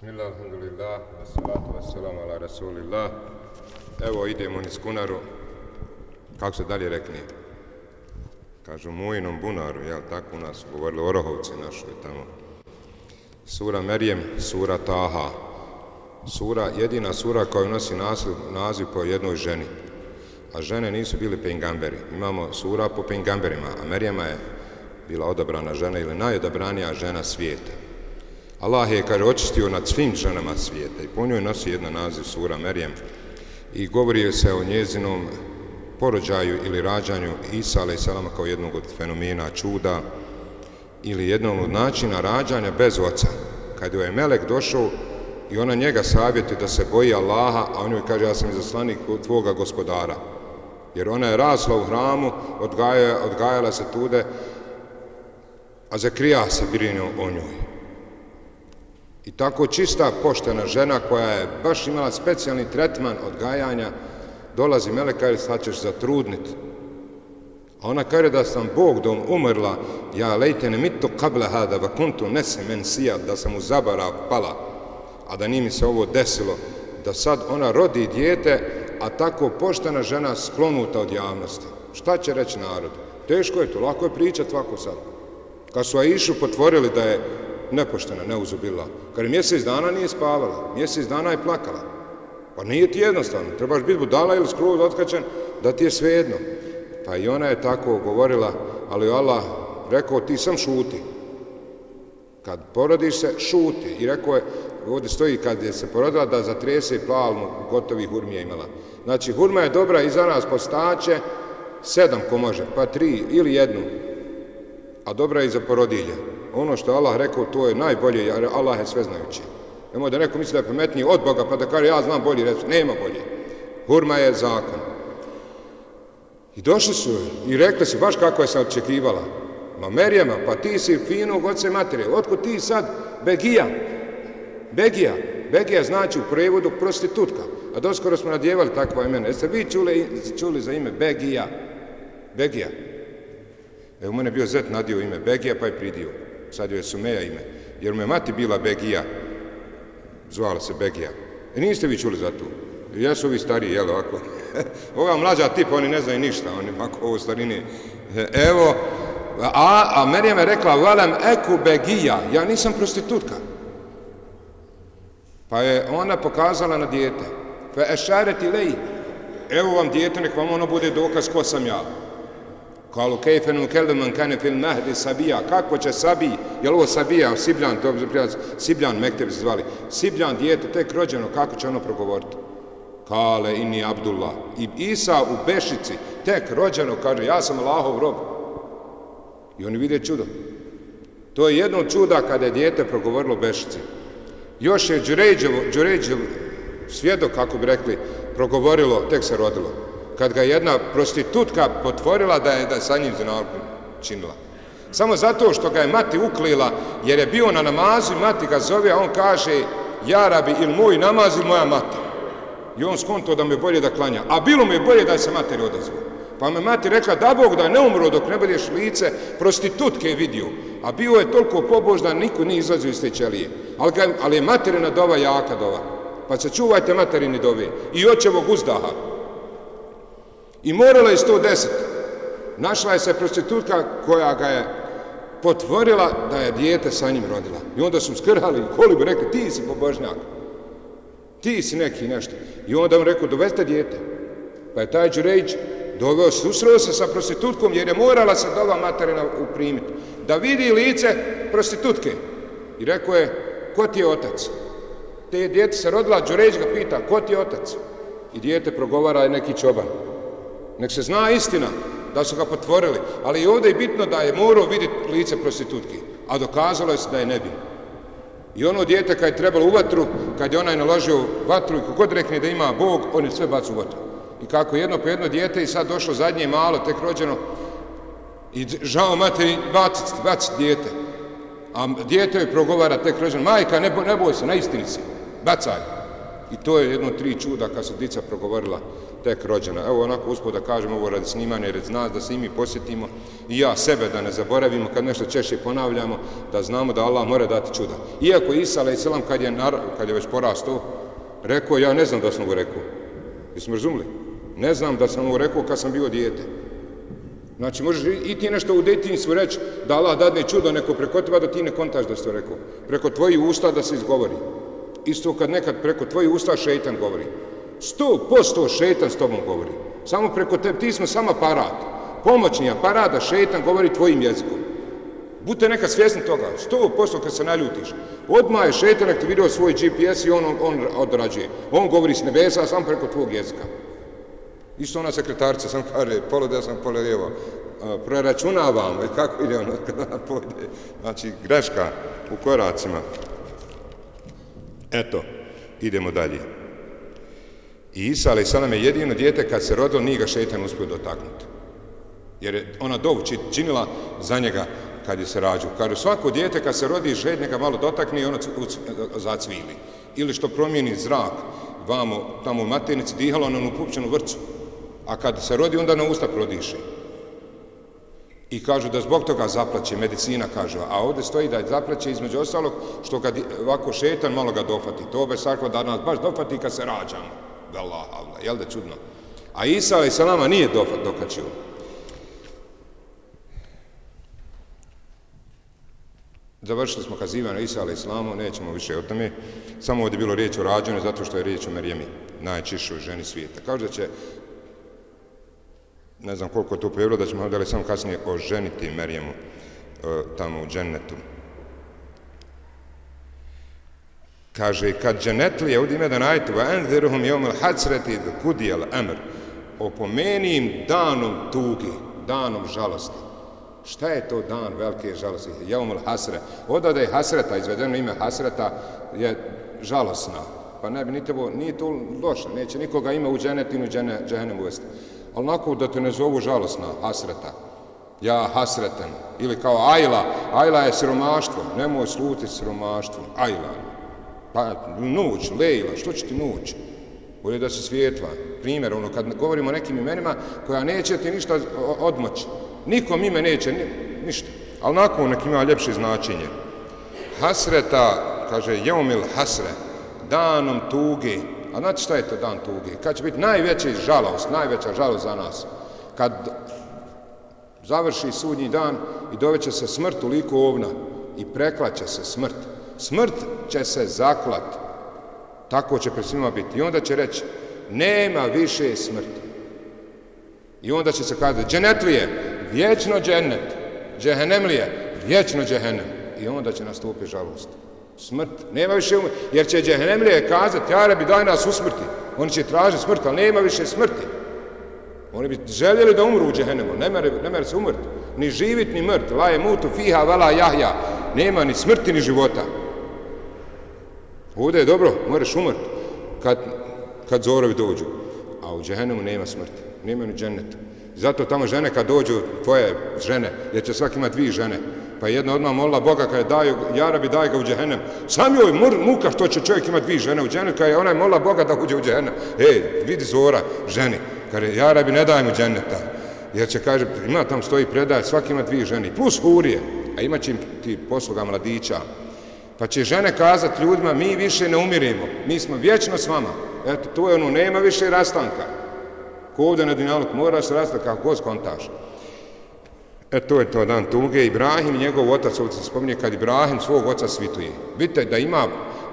Bismillah, alhamdulillah, wassalatu wassalamu ala rasulillah. Evo idemo niz Kunaru. Kako se dalje rekne? Kažu Mujinom Bunaru, jel tako u nas govorili Orohovci našli tamo. Sura Merijem, sura Taha. Sura, jedina sura koja nosi naziv, naziv po jednoj ženi. A žene nisu bili pengamberi. Imamo sura po pengamberima, a Merijema je bila odabrana žena ili najodabranija žena svijeta. Allah je, kaže, očistio nad svim ženama svijeta i po njoj nosi jedna naziv sura Merijem i govori se o njezinom porođaju ili rađanju Isa a.s. kao jednog od fenomena čuda ili jednog od načina rađanja bez oca. Kad je Melek došao i ona njega savjeti da se boji Allaha, a on joj kaže ja sam izaslanik tvoga gospodara. Jer ona je rasla u hramu, odgajala, odgajala se tude, a zakrija se brinuo o njoj. I tako čista poštena žena koja je baš imala specijalni tretman odgajanja, dolazi Meleka i sad ćeš zatrudniti. A ona kaže da sam Bog dom umrla, ja lejte ne mitu kabla hada, va kuntu nese men sija, da sam u zabara pala, a da nije mi se ovo desilo, da sad ona rodi dijete, a tako poštena žena sklonuta od javnosti. Šta će reći narod? Teško je to, lako je pričat ovako sad. Kad su Aishu potvorili da je nepoštena, neuzubila. Kad je mjesec dana nije spavala, mjesec dana je plakala. Pa nije ti jednostavno, trebaš biti budala ili skroz otkačen da ti je svejedno. Pa i ona je tako govorila, ali Allah rekao ti sam šuti. Kad porodiš se, šuti. I rekao je, ovdje stoji kad je se porodila da zatrese i plavnu gotovi hurmija imala. Znači, hurma je dobra i za nas postaće, sedam ko može, pa tri ili jednu, a dobra je i za porodilje ono što Allah rekao, to je najbolje, jer Allah je sveznajući. Nemo da neko misli da je pametniji od Boga, pa da kaže ja znam bolje, reći, nema bolje. Hurma je zakon. I došli su i rekli su, baš kako je sam očekivala, ma Merijama, pa ti si finog oce materije, otkud ti sad Begija? Begija. Begija znači u prevodu prostitutka. A doskoro smo nadjevali takva imena. Jeste vi čuli, čuli za ime Begija? Begija. Evo, u mene bio zet nadio ime Begija, pa je pridio sad joj je Sumeja ime, jer mu je mati bila Begija, zvala se Begija. E niste vi čuli za to? Ja su stariji, jel ovako? Ova mlađa tipa, oni ne znaju ništa, oni mako ovo starini. E, evo, a, a Merijem je rekla, valem eku Begija, ja nisam prostitutka. Pa je ona pokazala na dijete, fe ešareti lej, evo vam dijete, nek vam ono bude dokaz ko sam ja. Kalu kejfe nu kelde man kane fil mahdi sabija. Kako će sabi, je ovo sabija, Sibljan, to bi prijatelj, Sibljan, mekte bi se zvali. Sibljan, dijete, tek rođeno, kako će ono progovoriti? Kale inni Abdullah. I Isa u Bešici, tek rođeno, kaže, ja sam Allahov rob. I oni vide čudo. To je jedno čuda kada je dijete progovorilo Bešici. Još je Đuređevo, Đuređevo svjedok, kako bi rekli, progovorilo, tek se rodilo kad ga jedna prostitutka potvorila da je, da sa njim zinalku činila. Samo zato što ga je mati uklila, jer je bio na namazu i mati ga zove, a on kaže, ja rabi ili moj namaz ili moja mati. I on skonto da me bolje da klanja. A bilo mi je bolje da se materi odazvo. Pa me mati rekla, da Bog da ne umro dok ne budeš lice, prostitutke je vidio. A bio je toliko poboždan, niko nije izlazio iz te ćelije. Ali, ali je materina dova jaka dova. Pa se čuvajte materini dove. I očevog uzdaha. I morala je 110. Našla je se prostitutka koja ga je potvorila da je dijete sa njim rodila. I onda su skrhali, koli bi rekli, ti si pobožnjak. Ti si neki nešto. I onda on rekao, doveste dijete. Pa je taj Đurejić doveo, susreo se sa prostitutkom jer je morala se dova materina uprimiti. Da vidi lice prostitutke. I rekao je, ko ti je otac? Te dijete se rodila, Đurejić ga pita, ko ti je otac? I dijete progovara je neki čoban. Nek se zna istina da su ga potvorili, ali i ovdje je bitno da je morao vidjeti lice prostitutki, a dokazalo je se da je nebin. I ono djete kad je trebalo u vatru, kad je onaj naložio vatru i kogod rekne da ima Bog, on je sve bacu u vatru. I kako jedno po jedno djete i sad došlo zadnje malo, tek rođeno, i žao materi, bacit, bacit djete. A djete joj progovara tek rođeno, majka, ne, ne boj se, na istini si, bacaj. I to je jedno tri čuda kad su dica progovorila tek rođena. Evo onako uspod da kažem ovo radi snimanja, jer zna da se i mi posjetimo i ja sebe da ne zaboravimo kad nešto češće ponavljamo, da znamo da Allah mora dati čuda. Iako Isa i Selam kad je, kad je već porastao, rekao, ja ne znam da sam mu rekao. Jesmo razumili? Ne znam da sam mu rekao kad sam bio dijete. Znači, možeš i ti nešto u detinjstvu reći da Allah dadne čudo neko preko teba da ti ne kontaš da ste rekao. Preko tvojih usta da se izgovori. Isto kad nekad preko tvojih usta šeitan govori. Sto posto šeitan s tobom govori. Samo preko tebe, ti smo samo aparat. Pomoćni aparat da šeitan govori tvojim jezikom. Budite neka svjesni toga. Sto posto kad se naljutiš. Odmah je šeitan aktivirao svoj GPS i on, on, on odrađuje. On govori s nebesa samo preko tvog jezika. Isto ona sekretarica sam kaže, polo desno, polo lijevo, preračunavam, i kako ide ono kada pojde. Znači, greška u koracima. Eto, idemo dalje. I Isa, ali sada je jedino dijete kad se rodilo, nije ga šetan uspio dotaknuti. Jer je ona dovu činila za njega kad je se rađu. Kaže, svako dijete kad se rodi, šetan ga malo dotakne i ono zacvili. Ili što promijeni zrak, vamo, tamo u maternici, dihalo na onu pupčanu vrcu a kad se rodi, onda na usta prodiše. I kažu da zbog toga zaplaće, medicina kaže, a ovdje stoji da je zaplaće između ostalog, što ga ovako šetan malo ga dofati. To be sakva da nas baš dofati kad se rađamo. Allah, Allah, jel da čudno? A Isa, ali sa nama nije dofat, dokačio. Završili smo kazivanje Isa, ali islamu, nećemo više o tome. Samo ovdje bilo riječ o rađanju, zato što je riječ o Merijemi, najčišoj ženi svijeta. Kaže da će ne znam koliko to pojavilo, da ćemo da samo kasnije oženiti Merijemu e, tamo u džennetu. Kaže, kad dženetlije ovdje ime da najtu, va enziruhum jom il hacreti kudijel emr, opomenim danom tugi, danom žalosti. Šta je to dan velike žalosti? Jom hasre. Odada je hasreta, izvedeno ime hasreta, je žalosna. Pa ne bi ni tebo, nije to loše, neće nikoga ima u dženetinu, džene, dženem uvesti onako da te ne zovu žalosna, hasreta. Ja hasretan. Ili kao ajla. Ajla je siromaštvo. Nemoj sluti siromaštvo. Ajla. Pa nuć, lejla. Što će ti nuć? Bolje da se svijetla. Primjer, ono, kad govorimo o nekim imenima koja neće ti ništa odmoći. Nikom ime neće ni, ništa. Ali nakon nek ima ljepše značenje. Hasreta, kaže, jeumil hasre, danom tuge, A znate šta je to dan tuge? Kad će biti najveća žalost, najveća žalost za nas? Kad završi sudnji dan i doveće se smrt u liku ovna i preklaće se smrt. Smrt će se zaklat. Tako će pre svima biti. I onda će reći, nema više smrti. I onda će se kazati, dženetlije, vječno dženet, džehenemlije, vječno džehenem. I onda će nastupiti žalost smrt. Nema više umrti. Jer će džehennemlije kazati, ja bi daj nas usmrti. Oni će tražiti smrt, ali nema više smrti. Oni bi željeli da umru u džehennemu. Ne mere, ne mere se umrti. Ni živit, ni mrt. La je mutu fiha vala jahja. Nema ni smrti, ni života. Ovdje je dobro, moraš umrti. Kad, kad zorovi dođu. A u džehennemu nema smrti. Nema ni dženeta. Zato tamo žene kad dođu, tvoje žene, jer će svaki imati dvije žene, Pa jedna odmah molila Boga kada je daju, Jarabi daj ga u džehennem. Sam joj mur, muka što će čovjek imati dvije žene u džehennem, kada je ona je molila Boga da uđe u džehennem. Ej, vidi zora, ženi, kada je Jarabi ne daj mu dženneta. Jer će kaže, ima tam stoji predaj, svaki ima dvije žene, plus hurije, a ima će ti posluga mladića. Pa će žene kazati ljudima, mi više ne umirimo, mi smo vječno s vama. Eto, to je ono, nema više rastanka. Ko ovdje na dinalog mora se rastati kako god skontaš. E to je to dan tuge. Ibrahim, njegov otac, ovdje se spominje, kad Ibrahim svog oca svituje. Vidite da ima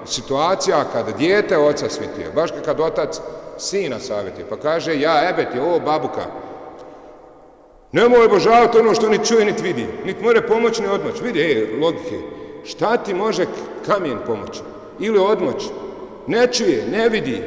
situacija kad dijete oca svituje. Baš kad otac sina savjetuje. Pa kaže, ja ebet je ovo babuka. Nemoj obožavati ono što ni čuje, niti vidi. Niti more pomoć, ni odmoć. Vidi, ej, logike. Šta ti može kamijen pomoći Ili odmoć? Ne čuje, ne vidi.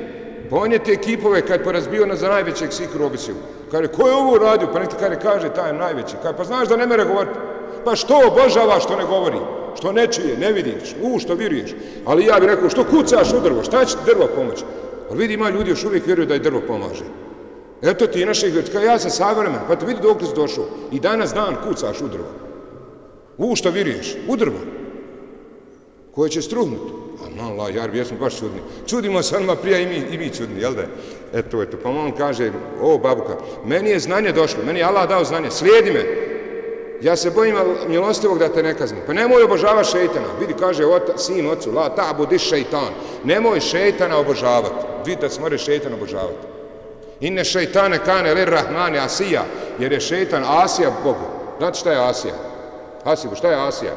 Pa on je te ekipove kad porazbio na za najvećeg sikru obisiju. Kaže, ko je ovo uradio? Pa neki kaže, kaže, taj je najveći. Kaže, pa znaš da ne mere govoriti? Pa što obožava što ne govori? Što ne čuje, ne vidiš, u što vjeruješ? Ali ja bih rekao, što kucaš u drvo? Šta će drvo pomoći? Ali vidi, ima ljudi još uvijek vjeruju da je drvo pomaže. Eto ti naših ljudi, kaže, ja sam savremen, pa te vidi dok si došao. I danas dan kucaš u drvo. U što vjeruješ? U drvo. Koje će struhnuti. Allah, jar, jesmo baš čudni. Čudimo se onima prije i mi, i mi čudni, jel da? Eto, eto, pa on kaže, o babuka, meni je znanje došlo, meni je Allah dao znanje, slijedi me. Ja se bojim milostivog da te ne kazni. Pa nemoj obožavati šeitana. Vidi, kaže ota, sin ocu, la ta budi šeitan. Nemoj šeitana obožavati. Vidi da se more šeitan obožavati. Inne šeitane kane lir rahmane asija, jer je šeitan Asija Bogu. Znate šta je Asija? Hasibu, šta je Asija?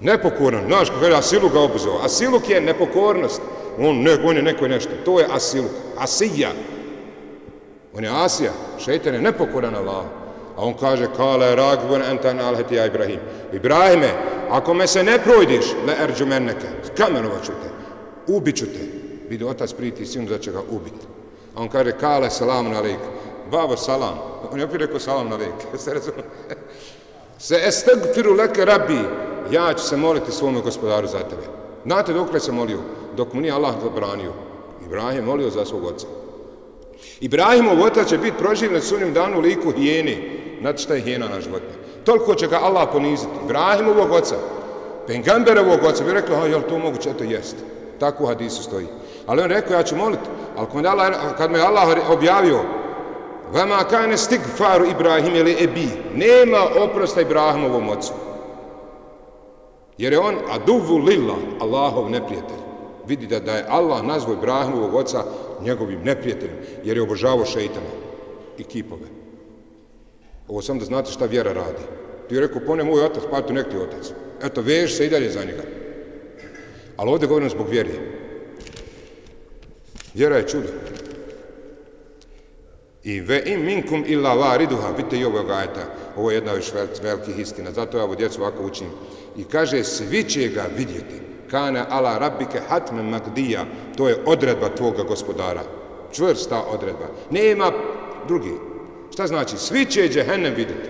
Nepokoran, znaš kako je Asiluk ga obuzao. Asiluk je nepokornost. On, ne, on je neko nešto. To je Asiluk. Asija. On je Asija. Šeitan je nepokoran Allah. A on kaže, kale ragbun entan alheti ja Ibrahim. Ibrahime, ako me se ne projdiš, le erđu menneke, kamenovat ću te, ubit ću te. Vidi, otac priti sinu da će ga ubiti. A on kaže, kale salam na lik. Babo, salam. On je opet rekao salam na lik. Se razumije? Se estegfiru leke rabbi, ja ću se moliti svome gospodaru za tebe. Znate dok se molio? Dok mu nije Allah zabranio. Ibrahim molio za svog oca. Ibrahimov otac će biti proživljen sunim danu u liku hijeni. Znate šta je hijena na životinje? Toliko će ga Allah poniziti. Ibrahimovog oca, Pengamberovog oca, bi rekli, jel to moguće, eto jest. Tako u hadisu stoji. Ali on rekao, ja ću moliti. Ali kad, Allah, kad me Allah objavio, Vama kane stigfaru Ibrahim ili ebi. Nema oprosta Ibrahimovom ocu. Jer je on aduvu lilla, Allahov neprijatelj. Vidi da, da je Allah nazvao Ibrahimovog oca njegovim neprijateljem, jer je obožavao šeitana i kipove. Ovo sam da znate šta vjera radi. Ti je rekao, pone moj otac, pa tu nek ti otac. Eto, veš se i dalje za njega. Ali ovdje govorim zbog vjeri. Vjera je čudo. I ve im minkum illa variduha, vidite i ovog ajta, ovo je jedna još velikih istina, zato ja ovo djecu ovako učim. I kaže, svi će ga vidjeti, kana ala rabbike hatme magdija, to je odredba tvoga gospodara, čvrsta odredba, nema drugi. Šta znači? Svi će džehennem vidjeti.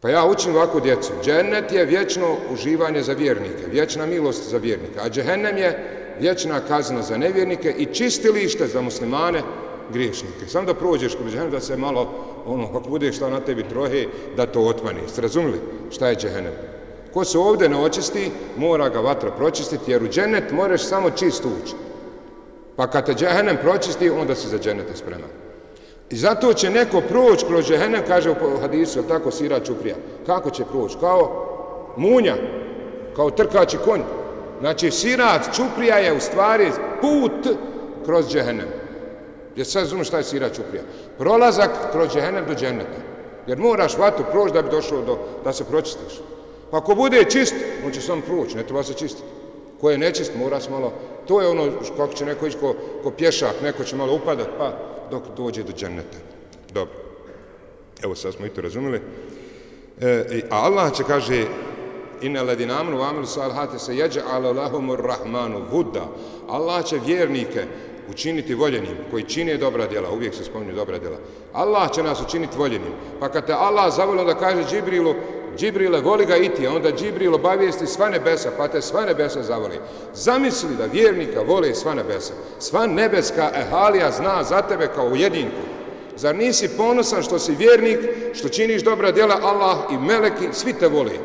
Pa ja učim ovako djecu, džennet je vječno uživanje za vjernike, vječna milost za vjernike, a džehennem je vječna kazna za nevjernike i čistilište za muslimane, griješnike. Samo da prođeš kroz džehennem, da se malo, ono, kako bude šta na tebi trohe, da to otmani. Ste razumili šta je džehennem? Ko se ovdje ne očisti, mora ga vatra pročistiti, jer u džennet moraš samo čist ući. Pa kad te džehennem pročisti, onda se za džennete sprema. I zato će neko proći kroz džehennem, kaže u hadisu, tako sira čuprija. Kako će proći? Kao munja, kao trkači konj. Znači, sirat čuprija je u stvari put kroz džehennem. Jer sad razumiješ šta je sira čuprija. Prolazak kroz džehennem do dženneta. Jer moraš vatru proći da bi došao do, da se pročistiš. Pa ako bude čist, on će sam proći, ne treba se čistiti. Ko je nečist, mora se malo... To je ono kako će neko ići ko, ko pješak, neko će malo upadat, pa dok dođe do dženneta. Dobro. Evo sad smo i to razumili. E, a Allah će kaže Inna ladina amanu wa amilu se jeđa ala lahumur rahmanu vuda. Allah će vjernike učiniti voljenim, koji čine dobra djela, uvijek se spominju dobra djela. Allah će nas učiniti voljenim. Pa kad te Allah zavolio da kaže Džibrilu, Džibrile, voli ga iti, a onda Džibril obavijesti sva nebesa, pa te sva nebesa zavoli. Zamisli da vjernika voli sva nebesa. Sva nebeska ehalija zna za tebe kao ujedinku. Zar nisi ponosan što si vjernik, što činiš dobra djela, Allah i meleki, svi te voli.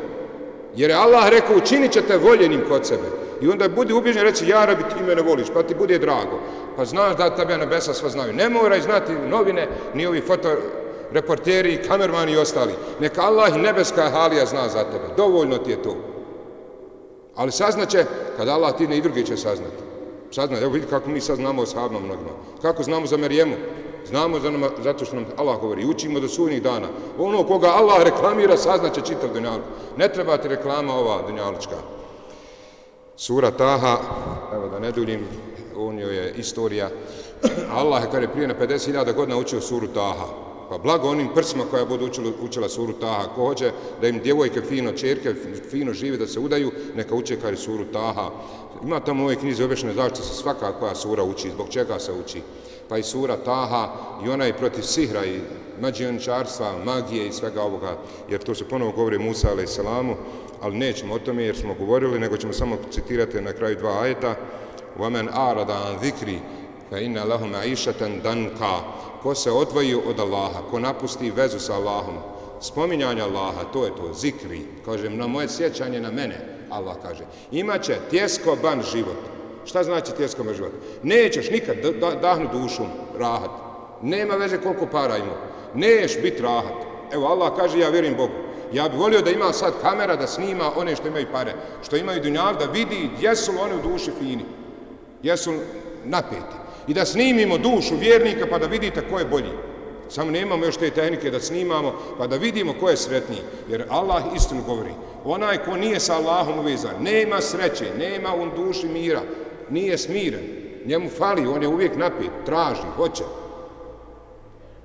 Jer je Allah rekao, učinit će te voljenim kod sebe. I onda budi ubiđen, reći, ja rabi ti mene voliš, pa ti bude drago. Pa znaš da tebe nebesa sva znaju. Ne moraj znati novine, ni ovi foto reporteri, kamermani i ostali. Neka Allah i nebeska halija zna za tebe. Dovoljno ti je to. Ali saznaće, kad Allah ti ne i drugi će saznati. Sazna, evo vidi kako mi sad znamo o sahabima mnogima. Kako znamo za Merijemu? Znamo za nama, zato što nam Allah govori. Učimo do sudnjih dana. Ono koga Allah reklamira, saznaće čitav dunjalku. Ne treba ti reklama ova dunjalučka. Sura Taha, evo da ne duljim, on je istorija. Allah je kada je prije na 50.000 godina učio suru Taha. Pa blago onim prsima koja budu učila, učila suru Taha. Ko hoće da im djevojke fino, čerke fino žive da se udaju, neka uče kari suru Taha. Ima tamo u ovoj knjizi obješne zašto se svaka koja sura uči, zbog čega se uči. Pa i sura Taha i ona je protiv sihra i mađioničarstva, magije i svega ovoga, jer to se ponovo govori Musa alaih salamu, ali nećemo o tome jer smo govorili, nego ćemo samo citirati na kraju dva ajeta. وَمَنْ أَعْرَدَ عَنْ ذِكْرِ فَإِنَّ لَهُمْ عِيشَةً دَنْكَ Ko se odvoji od Allaha, ko napusti vezu sa Allahom, spominjanje Allaha, to je to, zikri, kažem, na moje sjećanje na mene, Allah kaže. Imaće tjeskoban život. Šta znači tjeskoban život? Nećeš nikad dahnu dušom rahat. Nema veze koliko para ima. Neš biti rahat. Evo Allah kaže ja vjerujem Bogu. Ja bih volio da ima sad kamera da snima one što imaju pare, što imaju dunjav, da vidi jesu li one u duši fini, jesu napeti. I da snimimo dušu vjernika pa da vidite ko je bolji. Samo nemamo još te tehnike da snimamo pa da vidimo ko je sretniji. Jer Allah istinu govori. Onaj ko nije sa Allahom uvezan, nema sreće, nema on duši mira, nije smiren. Njemu fali, on je uvijek napet, traži, hoće.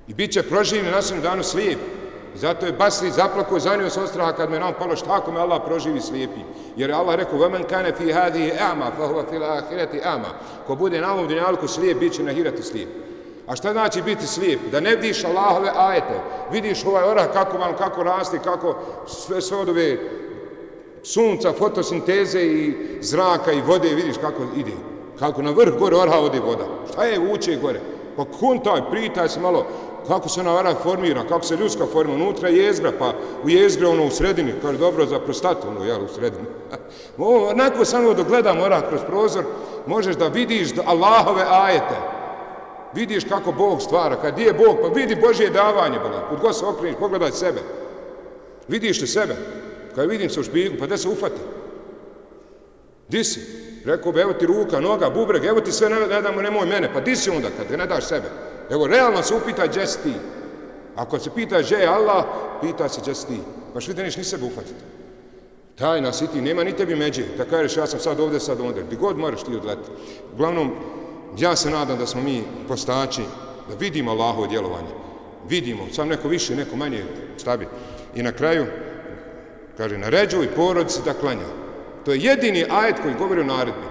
I bit će proživljen na svim danu slijep. Zato je Basri zaplako i zanio se ostraha kad me nam palo šta ako me Allah proživi slijepi. Jer je Allah rekao, وَمَنْ كَانَ فِي هَذِهِ أَعْمَا فَهُوَ فِي الْآخِرَةِ أَعْمَا Ko bude na ovom dunjalku slijep, bit će na hirati slijep. A šta znači biti slijep? Da ne vidiš Allahove ajete. Vidiš ovaj orah kako vam, kako rasti, kako sve, sve od ove sunca, fotosinteze i zraka i vode, vidiš kako ide. Kako na vrh gore orha ode voda. Šta je uče gore? Pa kuntaj, pritaj se malo, kako se ona vara formira, kako se ljudska formira, unutra jezgra, pa u jezgre ono u sredini, kao je dobro za prostatu, ono, jel, u sredini. Onako samo dok gledam orak kroz prozor, možeš da vidiš Allahove ajete vidiš kako Bog stvara, kad je Bog, pa vidi Božje davanje, bola. kod god se okreniš, pogledaj sebe. Vidiš li sebe? Kad vidim se u špigu, pa da se ufati? Di si? Rekao bi, evo ti ruka, noga, bubreg, evo ti sve, ne, ne damo, nemoj mene, pa di si onda kad ne daš sebe? Evo, realno se upita, gdje si ti? Ako se pita gdje je Allah, pita se gdje si ti. Pa što vidiš, ni sebe ufatiti. Tajna si ti, nema ni tebi međe. Da kažeš, ja sam sad ovdje, sad onda. Gdje god moraš ti odleti. Uglavnom, ja se nadam da smo mi postači, da vidimo Allahovo djelovanje. Vidimo, sam neko više, neko manje stavi. I na kraju, kaže, naređuj porodici da klanja. To je jedini ajet koji govori o naredbi.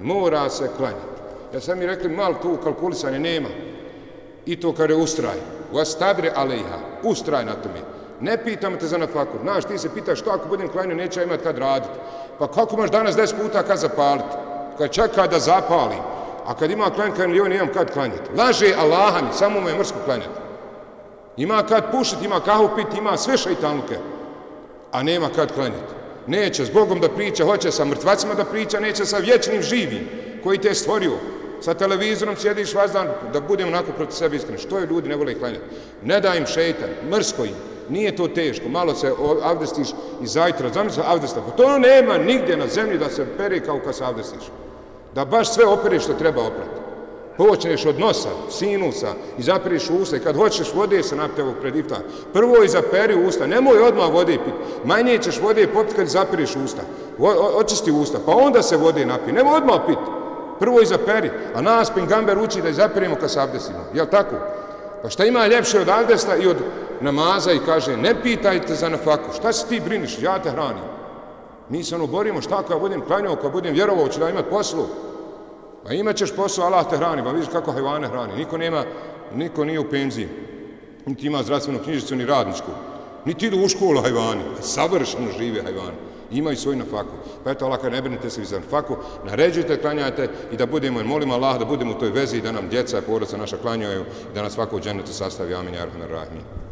Mora se klanjati. Ja sam mi rekli, malo tu kalkulisanje nema. I to kada je ustraj. Vastabre alejha. Ustraj na tome. Ne pitam te za nafaku. Znaš, ti se pitaš što ako budem klanio, neće imat kad raditi. Pa kako možeš danas deset puta kad zapaliti? Kad čeka da zapalim a kad ima klan kad joj nemam kad klanjati. Laže Allaha mi, samo mu je mrsko klanjati. Ima kad pušiti, ima kahu piti, ima sve šajtanluke. a nema kad klanjati. Neće s Bogom da priča, hoće sa mrtvacima da priča, neće sa vječnim živim koji te je stvorio. Sa televizorom sjediš vas dan da budem onako protiv sebe iskreni. Što je ljudi ne vole klanjati? Ne da im šeitan, mrsko im. Nije to teško, malo se avdestiš i zajtra, zamisli avdesta. Pa to nema nigdje na zemlji da se pere kao kad se avdestiš da baš sve opereš što treba oprati. Počneš od nosa, sinusa i zapiriš usta i kad hoćeš vode se napite ovog pred iftar. Prvo i zaperi usta, nemoj odmah vode pit. Manje ćeš vode popiti kad zapiriš usta. O, očisti usta, pa onda se vode napi. Nemoj odmah piti. Prvo izaperi. A nas pengamber uči da izaperimo kad se abdestimo. Jel tako? Pa šta ima ljepše od abdesta i od namaza i kaže ne pitajte za nafaku. Šta si ti briniš? Ja te hranim. Mi se ono borimo šta kada budem klanjao, kada budem vjerovao, ću da imat poslu. Pa imat ćeš posao, Allah te hrani, pa vidiš kako hajvane hrani. Niko nema, niko nije u penziji, niti ima zdravstvenu knjižicu, ni radničku. Niti idu u školu hajvani, pa savršeno žive hajvani. Imaju svoj nafaku. Pa eto, Allah, ne brinite se vi za nafaku, naređujte, klanjajte i da budemo, molimo Allah da budemo u toj vezi, da nam djeca, porodca naša klanjaju, da nas svako u dženetu sastavi. Amin, jarhamer, rahmin.